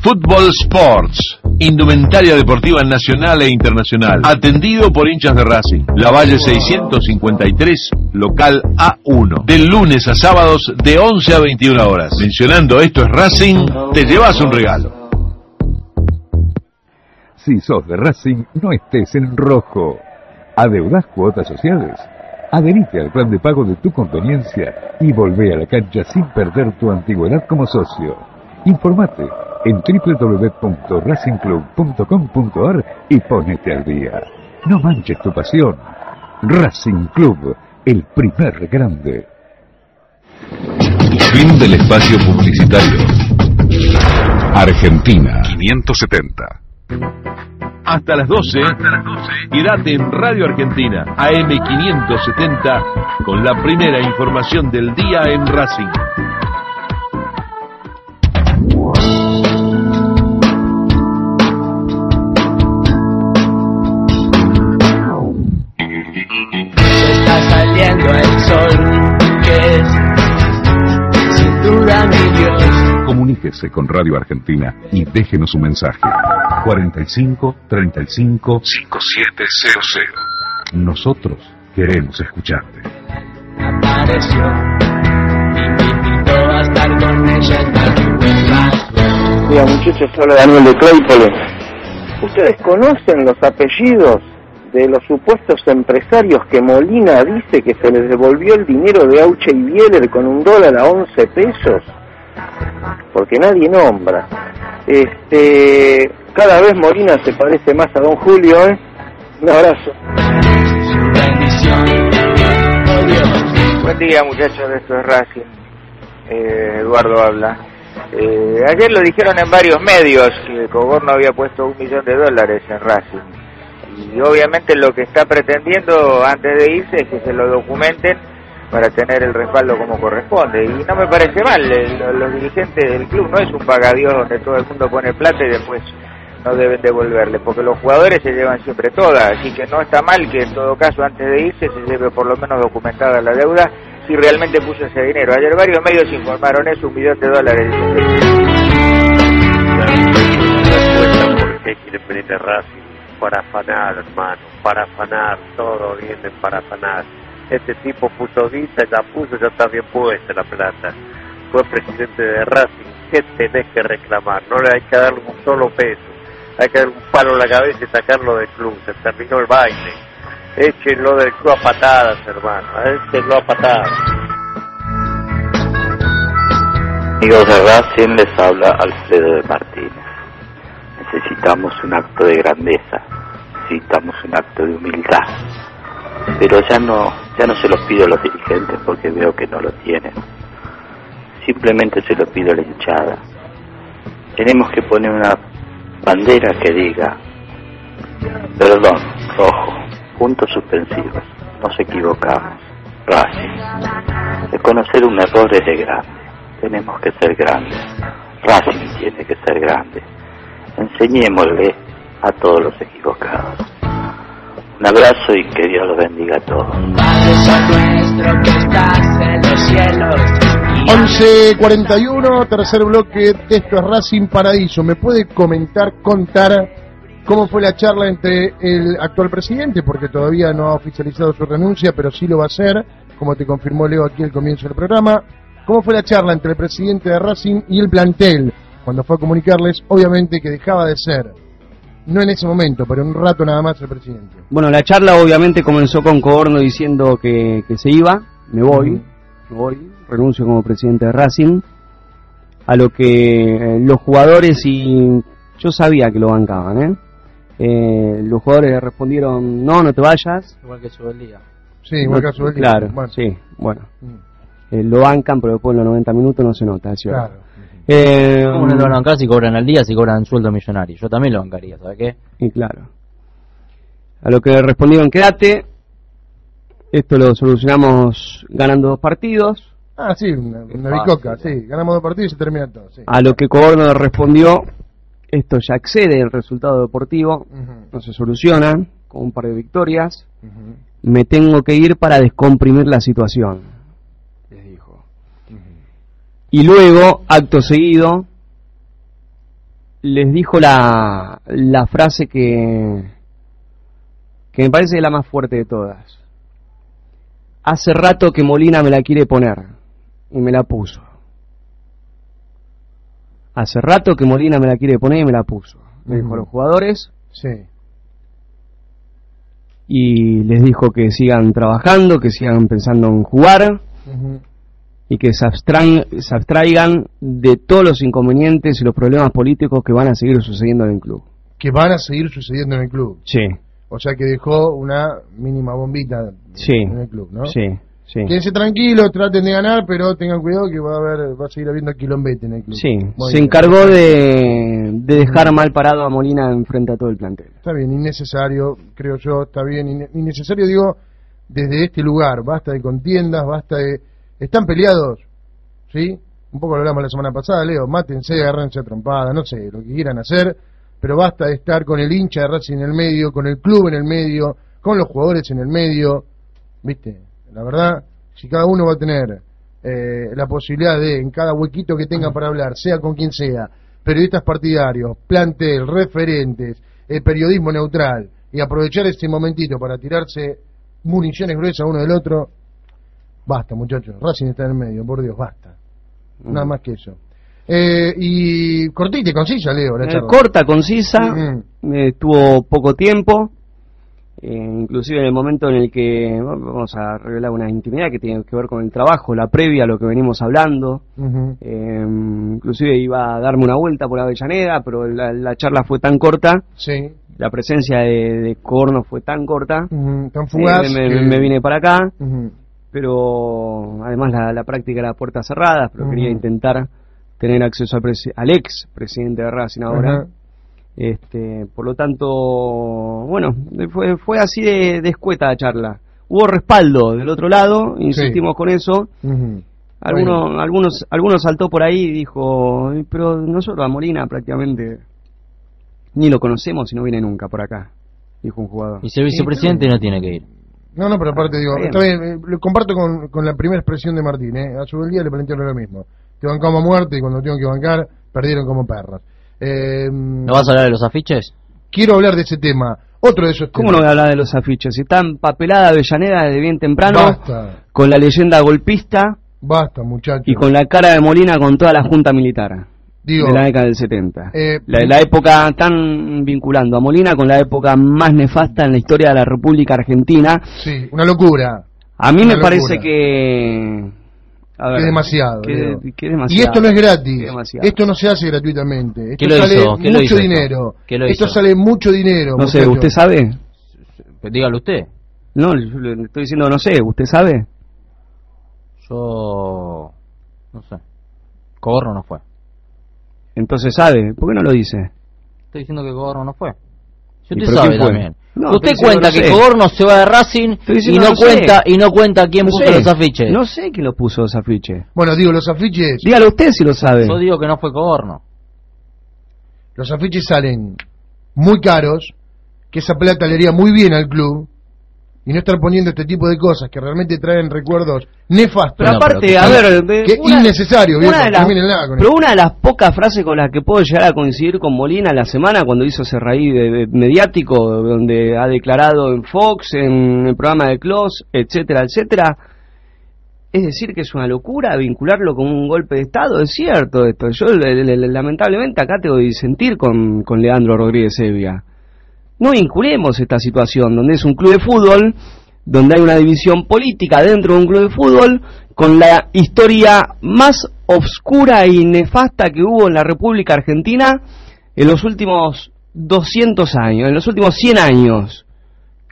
Fútbol Sports, indumentaria deportiva nacional e internacional, atendido por hinchas de Racing. La Valle 653, local A1. Del lunes a sábados de 11 a 21 horas. Mencionando esto es Racing, te llevas un regalo. Si sos de Racing, no estés en rojo. ¿Adeudás cuotas sociales? Adherite al plan de pago de tu conveniencia y volvé a la cancha sin perder tu antigüedad como socio. Informate en www.racingclub.com.ar y ponete al día. No manches tu pasión. Racing Club, el primer grande. Fin del espacio publicitario. Argentina 570. Hasta las 12, quédate en Radio Argentina, AM570, con la primera información del día en Racing. Comuníquese con Radio Argentina y déjenos un mensaje. 45 35 5700. Nosotros queremos escucharte. apareció y me invitó a estar con ella en Mira muchachos, habla Daniel de Claypole. ¿Ustedes conocen los apellidos de los supuestos empresarios que Molina dice que se les devolvió el dinero de Auche y Bieler con un dólar a 11 pesos? Porque nadie nombra. Este, cada vez Molina se parece más a Don Julio, ¿eh? Un abrazo. Buen día muchachos, esto es Racing. Eh, Eduardo habla. Eh, ayer lo dijeron en varios medios que Coborno había puesto un millón de dólares en Racing. Y obviamente lo que está pretendiendo antes de irse es que se lo documenten para tener el respaldo como corresponde. Y no me parece mal, el- los dirigentes del club no es un pagadíos donde todo el mundo pone plata y después no deben devolverle, porque los jugadores se llevan siempre todas, así que no está mal que en todo caso antes de irse se lleve por lo menos documentada la deuda si realmente puso ese dinero. Ayer varios medios informaron eso, un millón de dólares. Racing para afanar, hermano, para afanar, todo viene para afanar. Este tipo puso guita la puso, ya está bien puesta la plata. Fue presidente de Racing, ¿qué tenés que reclamar? No le hay que darle un solo peso, hay que darle un palo en la cabeza y sacarlo del club, se terminó el baile. Échenlo del club a patadas, hermano, échenlo a patadas. Amigos de Racing, les habla Alfredo de Martínez. Necesitamos un acto de grandeza, necesitamos un acto de humildad. Pero ya no, ya no se los pido a los dirigentes porque veo que no lo tienen. Simplemente se lo pido a la hinchada. Tenemos que poner una bandera que diga, perdón, rojo, puntos suspensivos, nos equivocamos, Racing. Reconocer un error es de grande tenemos que ser grandes. Racing tiene que ser grande. Enseñémosle a todos los equivocados. Un abrazo y que Dios los bendiga a todos. Nuestro que estás en los cielos 11.41, tercer bloque de esto es Racing Paradiso. ¿Me puede comentar, contar cómo fue la charla entre el actual presidente? Porque todavía no ha oficializado su renuncia, pero sí lo va a hacer, como te confirmó Leo aquí al comienzo del programa. ¿Cómo fue la charla entre el presidente de Racing y el plantel? Cuando fue a comunicarles, obviamente, que dejaba de ser, no en ese momento, pero un rato nada más el presidente. Bueno, la charla obviamente comenzó con Coborno diciendo que, que se iba, me voy, me voy, renuncio como presidente de Racing, a lo que eh, los jugadores y yo sabía que lo bancaban, ¿eh? Eh, los jugadores le respondieron, no, no te vayas. Igual que su día. Sí, igual No- que Azuel. Claro, Bueno. sí, bueno. Eh, lo bancan, pero después en los 90 minutos no se nota, cierto. Claro. Eh, ¿Cómo no lo van a bancar si cobran al día, si cobran sueldo millonario? Yo también lo bancaría, ¿sabes qué? Y claro. A lo que respondieron, quédate. Esto lo solucionamos ganando dos partidos. Ah, sí, una, una fácil, bicoca, sí. Ganamos dos partidos y se termina todo, sí. A lo que Coborno respondió, esto ya excede el resultado deportivo, no se soluciona, con un par de victorias. Me tengo que ir para descomprimir la situación. Y luego, acto seguido, les dijo la, la frase que, que me parece la más fuerte de todas. Hace rato que Molina me la quiere poner y me la puso. Hace rato que Molina me la quiere poner y me la puso. Le dijo a los jugadores Sí. y les dijo que sigan trabajando, que sigan pensando en jugar. Y que se, abstraen- se abstraigan de todos los inconvenientes y los problemas políticos que van a seguir sucediendo en el club. Que van a seguir sucediendo en el club. Sí, O sea que dejó una mínima bombita sí, en el club, ¿no? sí, sí. Quédense tranquilos, traten de ganar, pero tengan cuidado que va a haber, va a seguir habiendo quilombete en el club. Sí, Muy se bien. encargó de, de dejar mal parado a Molina enfrente a todo el plantel. Está bien, innecesario, creo yo, está bien, inne- innecesario digo, desde este lugar, basta de contiendas, basta de... Están peleados, ¿sí? Un poco lo hablamos la semana pasada, Leo, mátense, agárrense a trompada, no sé, lo que quieran hacer, pero basta de estar con el hincha de Racing en el medio, con el club en el medio, con los jugadores en el medio, ¿viste? La verdad, si cada uno va a tener eh, la posibilidad de, en cada huequito que tengan para hablar, sea con quien sea, periodistas partidarios, plantel, referentes, eh, periodismo neutral, y aprovechar ese momentito para tirarse municiones gruesas uno del otro, basta muchachos, Racing está en el medio, por Dios, basta. Nada más que eso. Eh, y cortita y concisa, Leo, la Eh, charla. corta, concisa, Ujú. eh, estuvo poco tiempo, eh, inclusive en el momento en el que bueno, vamos a revelar una intimidad que tiene que ver con el trabajo, la previa a lo que venimos hablando, eh, inclusive iba a darme una vuelta por Avellaneda, pero la, la charla fue tan corta, Sí. la presencia de, de Corno fue tan corta, Tan fugaz. eh, me, que- me vine para acá. Pero además la, la práctica era puertas cerradas, pero quería intentar tener acceso al, presi- al ex presidente de Racing ahora. Este, por lo tanto, bueno, fue, fue así de, de escueta la charla. Hubo respaldo del otro lado, insistimos con eso. Ujú. Algunos, algunos, algunos saltó por ahí y dijo, "Ay, pero nosotros a Molina prácticamente ni lo conocemos y no viene nunca por acá, dijo un jugador. Y si el vicepresidente no tiene que ir. No, no, pero aparte digo, Está está bien, eh, lo comparto con, con la primera expresión de Martín, ¿eh? a su día le plantearon lo mismo. Te bancamos a muerte y cuando tengo que bancar, perdieron como perros. Eh, ¿No vas a hablar de los afiches? Quiero hablar de ese tema, otro de esos ¿Cómo no voy a hablar de los afiches? Si está empapelada Avellaneda desde bien temprano, Basta, con la leyenda golpista basta muchachos. y con la cara de Molina con toda la Junta Militar Digo, de la década del 70. eh, La, la época, tan vinculando a Molina con la época más nefasta en la historia de la República Argentina. sí, una locura. A mí me parece que... a ver, Que es demasiado, que- Leo. que es demasiado. Y esto no es gratis. Esto no se hace gratuitamente. Esto ¿Quién lo sale hizo? ¿Quién lo mucho esto? dinero. ¿Quién lo esto sale mucho dinero. No sé. ¿usted sabe? Pues Dígalo usted. No, le estoy diciendo no sé, ¿usted sabe? Yo... No sé. Coborno no fue. Entonces sabe, ¿por qué no lo dice? Estoy diciendo que Coborno no fue. Si ¿Y usted sabe también. No, usted cuenta que sé. Coborno se va de Racing y no, sé. cuenta y no cuenta quién No puso sé. los afiches. No sé quién lo puso los afiches. Bueno, digo, los afiches, Dígalo usted si lo sabe. Yo digo que no fue Coborno. los afiches salen muy caros, que esa plata le haría muy bien al club, y no estar poniendo este tipo de cosas que realmente traen recuerdos nefastos. Pero aparte, a ver, que una- innecesario, viejo, una de las- termínenla con pero eso. una de las pocas frases con las que puedo llegar a coincidir con Molina la semana cuando hizo ese raíz de- de- mediático donde ha declarado en Fox, en el programa de Clos, etcétera, etcétera, es decir que es una locura vincularlo con un golpe de Estado, es cierto esto. Yo le- lamentablemente acá tengo que disentir con, con Leandro Rodríguez Evia. No vinculemos esta situación donde es un club de fútbol, donde hay una división política dentro de un club de fútbol, con la historia más obscura y nefasta que hubo en la República Argentina en los últimos 200 años, en los últimos 100 años,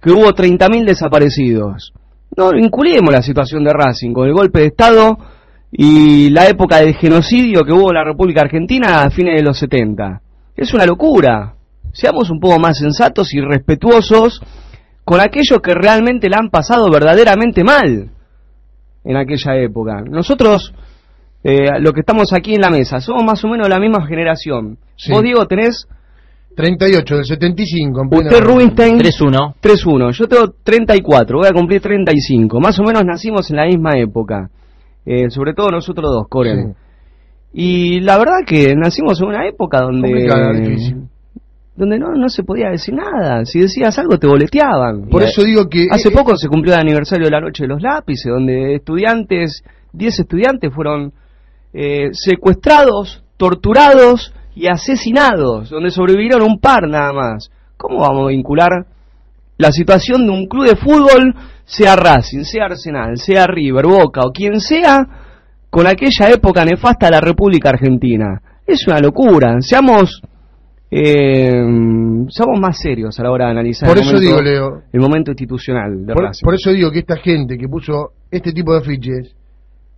que hubo 30.000 desaparecidos. No vinculemos la situación de Racing con el golpe de Estado y la época del genocidio que hubo en la República Argentina a fines de los 70. Es una locura. Seamos un poco más sensatos y respetuosos con aquellos que realmente la han pasado verdaderamente mal en aquella época. Nosotros, eh, los que estamos aquí en la mesa, somos más o menos de la misma generación. Sí. Vos, Diego, tenés 38 del 75. en Usted, Rubinstein, 3-1. 3-1. Yo tengo 34, voy a cumplir 35. Más o menos nacimos en la misma época. Eh, sobre todo nosotros dos, Coren. Sí. Y la verdad que nacimos en una época donde... Complicada, difícil. Donde no, no se podía decir nada. Si decías algo te boleteaban. Por eso digo que... Hace eh, poco se cumplió el aniversario de la Noche de los Lápices, donde estudiantes, 10 estudiantes fueron eh, secuestrados, torturados y asesinados, donde sobrevivieron un par nada más. ¿Cómo vamos a vincular la situación de un club de fútbol, sea Racing, sea Arsenal, sea River, Boca o quien sea, con aquella época nefasta de la República Argentina? Es una locura. Seamos... Eh, seamos más serios a la hora de analizar Por el eso momento- digo, Leo. el momento institucional de Por, Racing. por eso digo que esta gente que puso este tipo de afiches,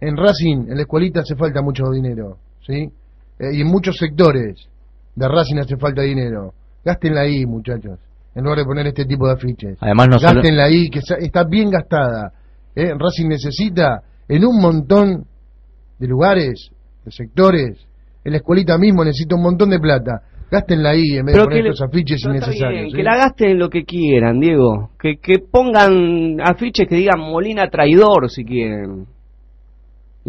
en Racing, en la escuelita hace falta mucho dinero, ¿sí? Eh, y en muchos sectores de Racing hace falta dinero. Gástenla ahí, muchachos, en lugar de poner este tipo de afiches. Además, no solo- Gástenla ahí, que está bien gastada. ¿eh? Racing necesita en un montón de lugares, de sectores, en la escuelita mismo necesita un montón de plata. Gástenla ahí en vez de poner estos afiches pero innecesarios. bien, ¿sí? Que la gasten lo que quieran, Diego. Que, que pongan afiches que digan Molina traidor si quieren.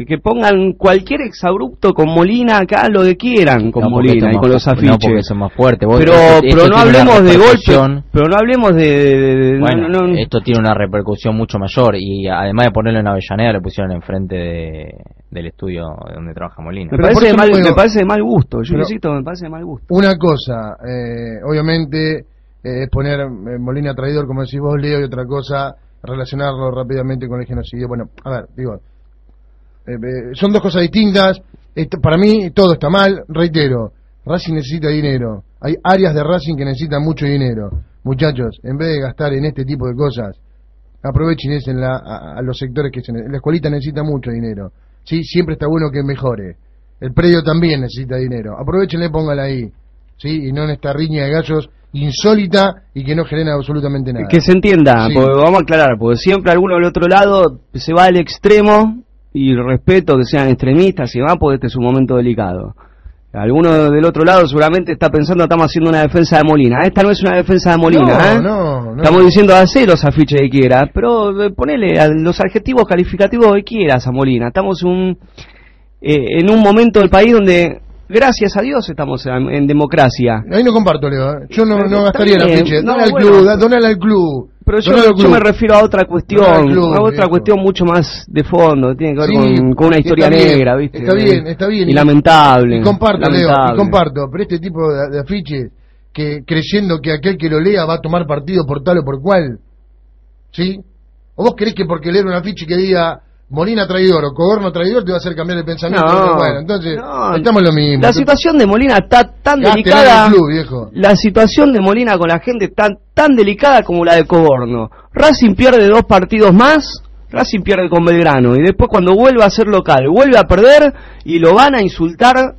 Que pongan cualquier exabrupto con Molina acá, lo que quieran con No, Molina y con los afiches. no, porque son más fuertes. Vos- Pero, esto- pero esto no hablemos de golpe, pero no hablemos de... de- de- no, Bueno, no, no. esto tiene una repercusión mucho mayor y además de ponerlo en Avellaneda le pusieron enfrente de, del estudio donde trabaja Molina. Me parece, de mal, me parece de mal gusto, yo Pero- insisto, me parece de mal gusto. Una cosa, eh, obviamente, eh, es poner eh, Molina traidor, como decís vos, Leo, y otra cosa, relacionarlo rápidamente con el genocidio. Bueno, a ver, digo, eh, eh, son dos cosas distintas. Para mí, todo está mal. Reitero, Racing necesita dinero. Hay áreas de Racing que necesitan mucho dinero. Muchachos, en vez de gastar en este tipo de cosas, aprovechen en la, a, a los sectores que se La escuelita necesita mucho dinero. Sí, siempre está bueno que mejore. El predio también necesita dinero. Aprovechenle, póngala ahí. Sí, y no en esta riña de gallos insólita y que no genera absolutamente nada. Que se entienda, Sí. porque vamos a aclarar, porque siempre alguno del otro lado se va al extremo y respeto que sean extremistas y va porque este es un momento delicado. Alguno del otro lado seguramente está pensando estamos haciendo una defensa de Molina. Esta no es una defensa de Molina, No, ¿eh? no, no. Estamos diciendo hacer los afiches que quieras, pero eh, ponele los adjetivos calificativos que quieras a Molina. Estamos un, eh, en un momento del país donde, gracias a Dios, estamos en, en democracia. Ahí no comparto, Leo. ¿eh? Yo no, no gastaría ficha. no, Dale al bueno. club, donale al club. Pero yo, me refiero a otra cuestión, club, a otra viejo. cuestión mucho más de fondo, tiene que ver Sí, con, con una historia bien, negra, ¿viste? Está bien, está bien. Y lamentable. Y comparto, Leo, lamentable. y comparto. Pero este tipo de, de afiches, que creyendo que aquel que lo lea va a tomar partido por tal o por cual, ¿sí? ¿O vos creés que porque leer un afiche que diga Molina traidor o Coborno traidor te va a hacer cambiar el pensamiento? No, bueno, entonces, no. estamos lo mismo. La situación de Molina está tan delicada. el club, viejo. La situación de Molina con la gente está tan delicada como la de Coborno. Racing pierde dos partidos más, Racing pierde con Belgrano y después cuando vuelve a ser local, vuelve a perder y lo van a insultar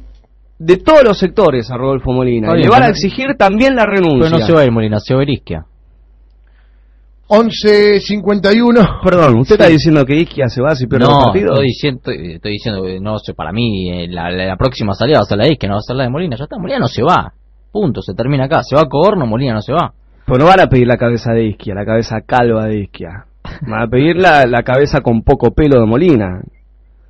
de todos los sectores a Rodolfo Molina. Y le van a exigir también la renuncia. Pero no se va a ir Molina, se va a ir Isquia. 11.51. Perdón, ¿usted Sí. está diciendo que Isquia se va si pierde No, los partidos? estoy diciendo, estoy, estoy diciendo no sé, para mí eh, la, la- la próxima salida va a ser la de Isquia, no va a ser la de Molina, ya está, Molina no se va. Punto, se termina acá. Se va a Coborno, Molina no se va. Pues no van a pedir la cabeza de Isquia, la cabeza calva de Isquia. Van a pedir la, la cabeza con poco pelo de Molina.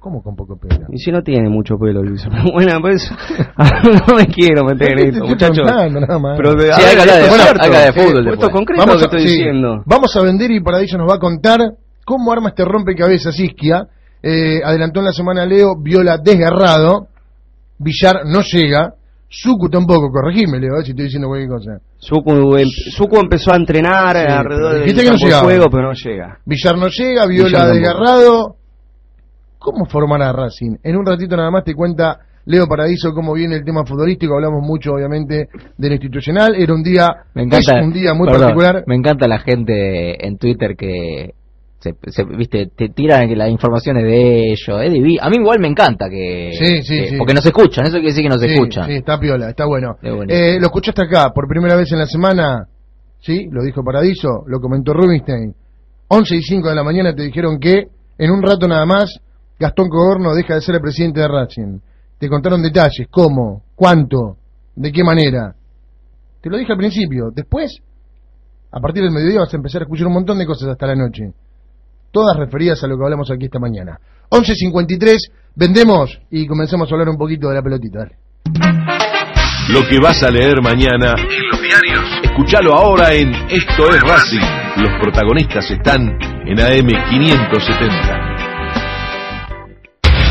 ¿Cómo con poco pelo? Y si no tiene mucho pelo, Luis. <laughs> Bueno, pues <laughs> no me quiero meter en Te esto, muchachos. nada más. Pero de, Sí, a ver, hay que hablar de- bueno, Eh, fútbol Esto concreto Vamos lo que a, estoy sí, diciendo. vamos a vender y Paradiso nos va a contar cómo arma este rompecabezas Isquia. Eh, adelantó en la semana Leo, Viola desgarrado, Villar no llega, Suku tampoco, corregime Leo, eh, si estoy diciendo cualquier cosa. Suku, em- Suku empezó a entrenar Sí, alrededor del no juego, pero no llega. Villar no llega, Villar Viola tampoco. desgarrado. ¿Cómo formará Racing? En un ratito nada más te cuenta Leo Paradiso cómo viene el tema futbolístico, hablamos mucho obviamente de lo institucional, era un día, Me encanta, es un día muy perdón, particular. Me encanta la gente en Twitter que se, se- viste, te tiran las informaciones de ellos. Es divi- A mí igual me encanta que, Sí, sí, que- sí. porque nos escuchan, eso quiere decir que nos escuchan. Sí, está piola, está bueno. Eh, lo escuchaste acá, por primera vez en la semana, ¿sí? Lo dijo Paradiso, lo comentó Rubinstein. 11 y 5 de la mañana te dijeron que en un rato nada más Gastón Cogorno deja de ser el presidente de Racing. Te contaron detalles, cómo, cuánto, de qué manera. Te lo dije al principio. Después, a partir del mediodía vas a empezar a escuchar un montón de cosas hasta la noche. Todas referidas a lo que hablamos aquí esta mañana. 11.53, vendemos y comenzamos a hablar un poquito de la pelotita. Dale. Lo que vas a leer mañana en los diarios. Escúchalo ahora en Esto es Racing. Los protagonistas están en AM 570.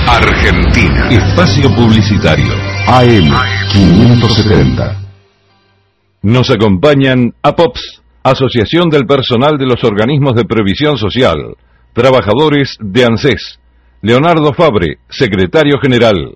Argentina. Espacio Publicitario. AM 570. Nos acompañan APOPS, Asociación del Personal de los Organismos de Previsión Social. Trabajadores de ANSES. Leonardo Fabre, Secretario General.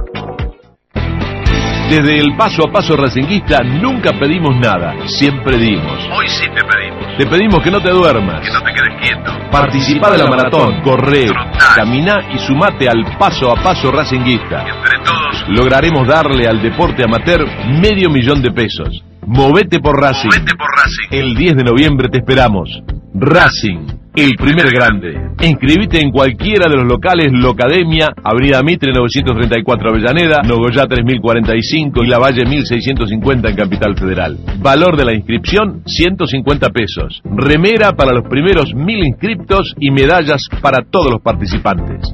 Desde el paso a paso racinguista nunca pedimos nada, siempre dimos. Hoy sí te pedimos Te pedimos que no te duermas. que no te quedes quieto. Participa de la maratón, corre, caminá y sumate al paso a paso racinguista. Entre todos, Lograremos darle al deporte amateur medio millón de pesos. Movete por Racing. vete por Racing. El 10 de noviembre te esperamos. Racing, el primer grande. Inscribite en cualquiera de los locales Locademia, Avenida Mitre 934 Avellaneda, Nogoyá 3045 y La Valle 1650 en Capital Federal. Valor de la inscripción 150 pesos. Remera para los primeros mil inscriptos y medallas para todos los participantes.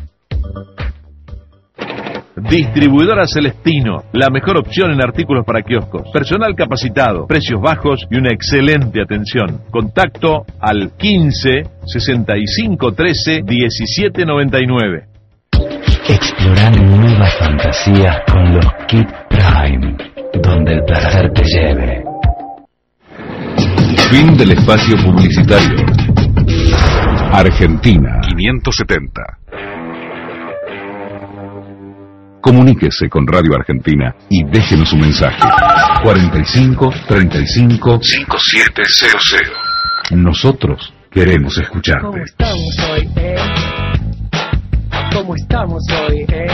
Distribuidora Celestino, la mejor opción en artículos para kioscos. Personal capacitado, precios bajos y una excelente atención. Contacto al 15 65 13 17 99. Explorar nuevas fantasías con los Kit Prime, donde el placer te lleve. Fin del espacio publicitario. Argentina 570. Comuníquese con Radio Argentina y déjenos su mensaje. 45 35 5700. Nosotros queremos ¿Cómo escucharte. estamos hoy, eh? ¿Cómo estamos hoy, eh?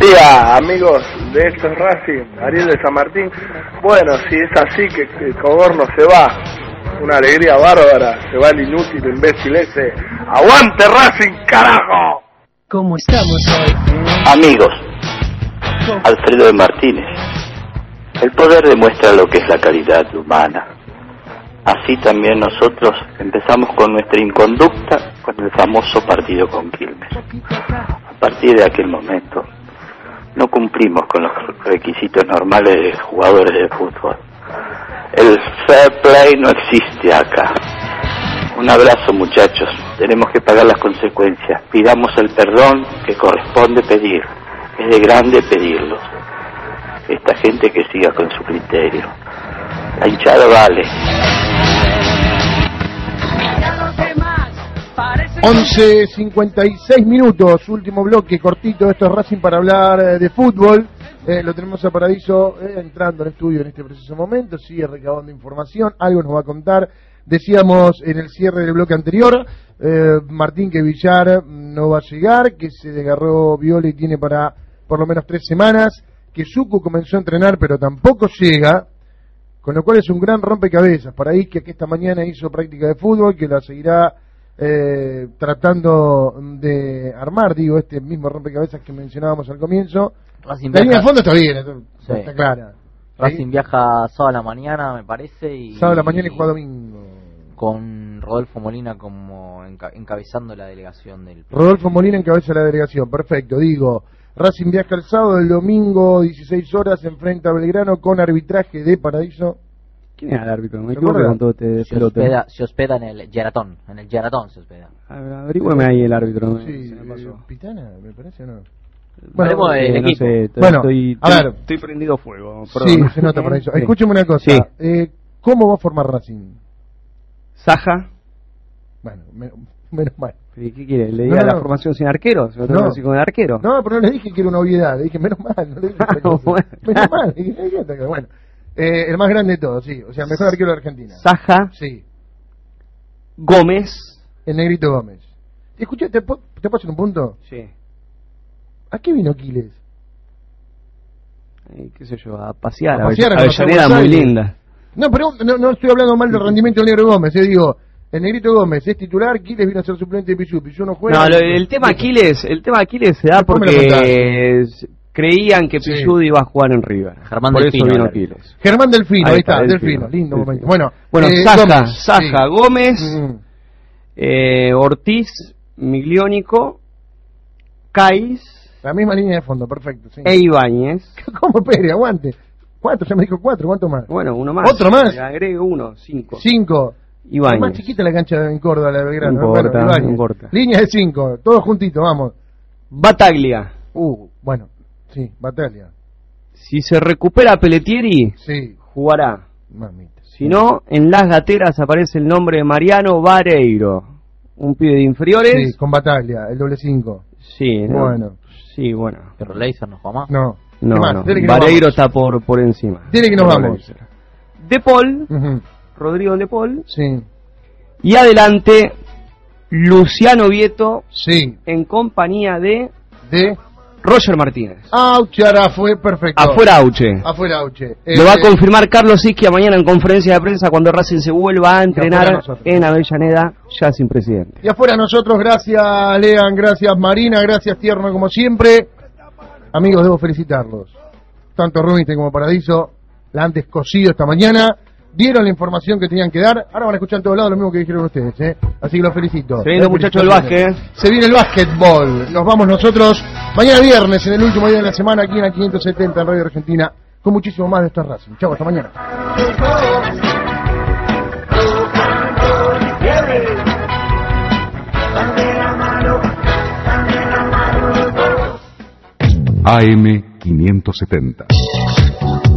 Día, amigos de esto es Racing, Ariel de San Martín. Bueno, si es así que, que Coborno se va, una alegría bárbara, se va el inútil imbécil ese. ¡Aguante Racing, carajo! ¿Cómo estamos hoy? Amigos, Alfredo de Martínez, el poder demuestra lo que es la caridad humana. Así también nosotros empezamos con nuestra inconducta con el famoso partido con Quilmes. A partir de aquel momento no cumplimos con los requisitos normales de jugadores de fútbol. El fair play no existe acá. Un abrazo muchachos, tenemos que pagar las consecuencias. Pidamos el perdón que corresponde pedir. Es de grande pedirlo. Esta gente que siga con su criterio. La hinchada vale. 11.56 minutos, último bloque cortito, esto es Racing para hablar eh, de fútbol. Eh, lo tenemos a Paradiso eh, entrando al estudio en este preciso momento, sigue recabando información, algo nos va a contar. Decíamos en el cierre del bloque anterior, eh, Martín que Villar no va a llegar, que se desgarró Viola y tiene para por lo menos tres semanas, que Suku comenzó a entrenar pero tampoco llega, con lo cual es un gran rompecabezas. Para ahí que esta mañana hizo práctica de fútbol, que la seguirá eh, tratando de armar, digo, este mismo rompecabezas que mencionábamos al comienzo. Racing la línea de viaja- fondo está bien, esto- Sí. está clara. Racing viaja sábado a la mañana, me parece, y Sábado a la mañana y juega domingo. con Rodolfo Molina como enca- encabezando la delegación del Rodolfo Molina encabeza la delegación, perfecto, digo. Racing viaja el sábado, el domingo, 16 horas, enfrenta a Belgrano con arbitraje de Paradiso. ¿Quién era el árbitro? Me ¿Te equivoco con todo este se pelote. hospeda, se hospeda en el Geratón, en el Geratón se hospeda. Averígüeme ahí el árbitro. Sí, se me pasó. Pitana, me parece, ¿o ¿no? Del eh, no equipo. sé, estoy- Bueno, estoy, a estoy- ver. estoy prendido fuego. Sí, se nota Paradiso. Sí. Escúcheme una cosa. Sí. eh, ¿Cómo va a formar Racing? Saja. Bueno, me- menos mal. ¿Y ¿Qué quiere? ¿Le diga no, la no. formación sin arquero? ¿Se lo tengo No. con el arquero? No, pero no le dije que era una obviedad, le dije menos mal, no le dije. <laughs> Bueno. Menos mal, le dije, "Ay, qué bueno. Eh, el más grande de todos, sí, o sea, el mejor arquero de Argentina. Saja. Sí, Gómez. el negrito Gómez. Y escucha, ¿te, ¿te puedo hacer un punto? Sí. ¿A qué vino Quiles? Eh, ¿Qué sé yo? A pasear. A pasear, a Avellaneda muy linda. No, pero no, no estoy hablando mal del rendimiento del negro Gómez, eh, digo, el negrito Gómez es titular, Quiles vino a ser suplente de Pichu, Pichu no juega. No, lo- el tema Aquiles, el tema Aquiles se da porque creían que Sí. Pichud iba a jugar en River. Germán Por Delfino eso vino. Aquiles. Germán Delfino, ahí, Ahí está, está, Delfino, Delfino. lindo Delfino. momento. Bueno, Bueno, eh, Saja, Gómez, Saja, sí. Gómez, Mm. eh, Ortiz, Migliónico, Cais La misma línea de fondo, perfecto. Sí. e Ibáñez. <laughs> ¿Cómo Pérez? Aguante. ¿Cuánto? Ya me dijo cuatro, ¿cuánto más? Bueno, uno más. ¿Otro más? Le agrego uno, cinco. Cinco. Ibáñez. Es más chiquita la cancha en Córdoba, la de Belgrano. No importa, Bueno, Ibáñez. no importa. Línea de cinco, todos juntitos, vamos. Bataglia. Uh, bueno, sí, Bataglia. Si se recupera Pelletieri, Sí, jugará. mamita. Si no, en las gateras aparece el nombre de Mariano Vareiro, un pibe de inferiores. Sí, con Bataglia, el doble cinco. Sí, ¿no? Bueno. Sí, bueno. Pero Leiser no juega más. No. No, no. Vareiro está por, por encima. Dile que nos vamos. Leiser. De Paul. Rodrigo De Paul. Sí. Y adelante, Luciano Vieto. Sí. En compañía de. De. Roger Martínez. Auche, ahora fue perfecto. Afuera Auche. Afuera Auche. Lo va a Eh, confirmar Carlos Isquia mañana en conferencia de prensa cuando Racing se vuelva a entrenar en Avellaneda, ya sin presidente. Y afuera nosotros, gracias Lean, gracias Marina, gracias Tierno como siempre. Amigos, debo felicitarlos. Tanto Rubinstein como Paradiso, la han descosido esta mañana. Dieron la información que tenían que dar. Ahora van a escuchar en todos lados lo mismo que dijeron ustedes. ¿eh? Así que los felicito. Se viene, Las muchachos, el felicitaciones. básquet. Se viene el básquetbol. Nos vamos nosotros mañana viernes, en el último día de la semana, aquí en la 570 en Radio Argentina, con muchísimo más de esta Racing. Chau, hasta mañana. AM 570.